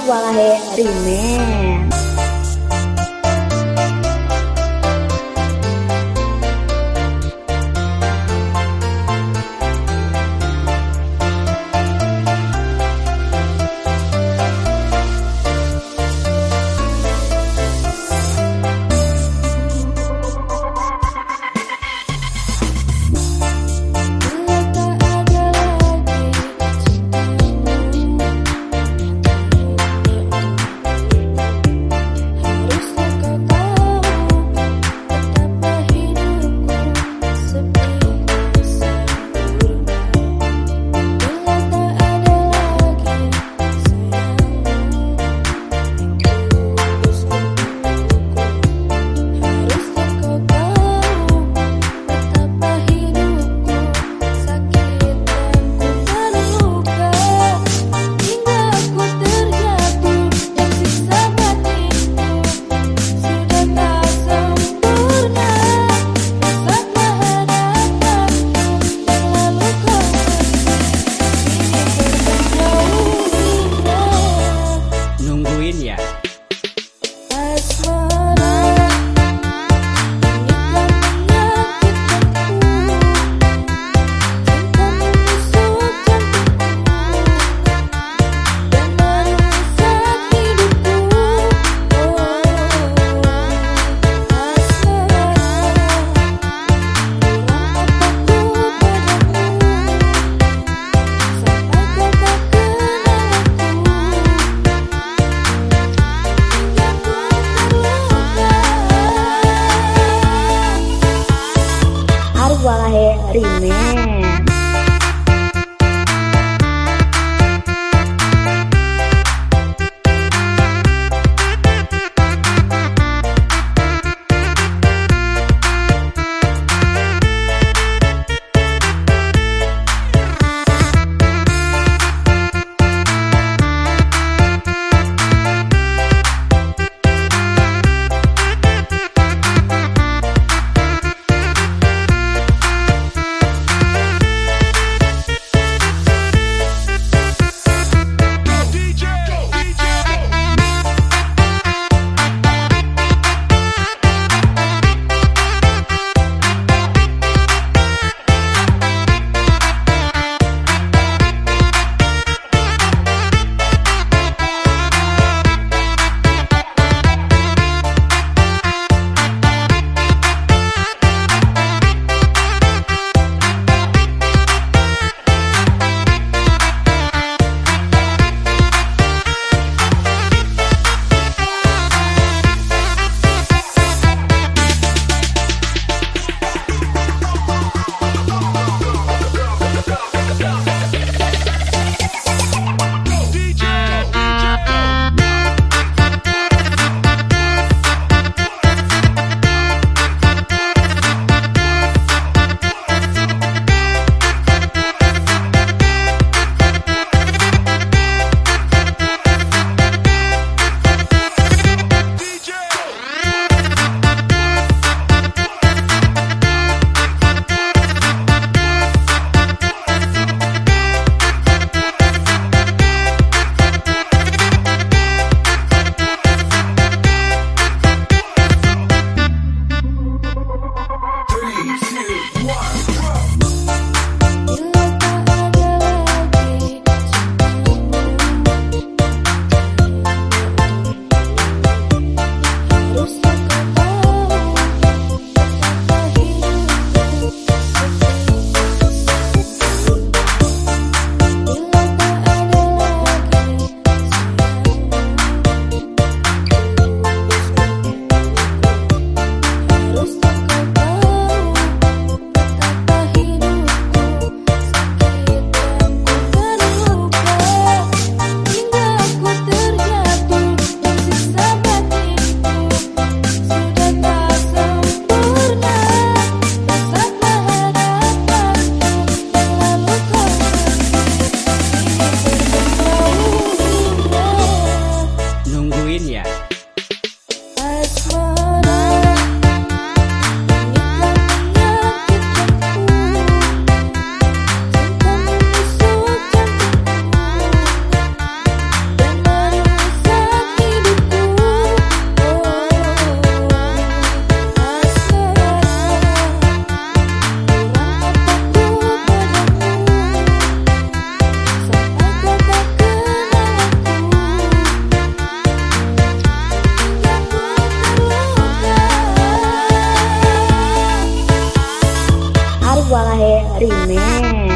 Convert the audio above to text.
Arwalahe 里面 malah remake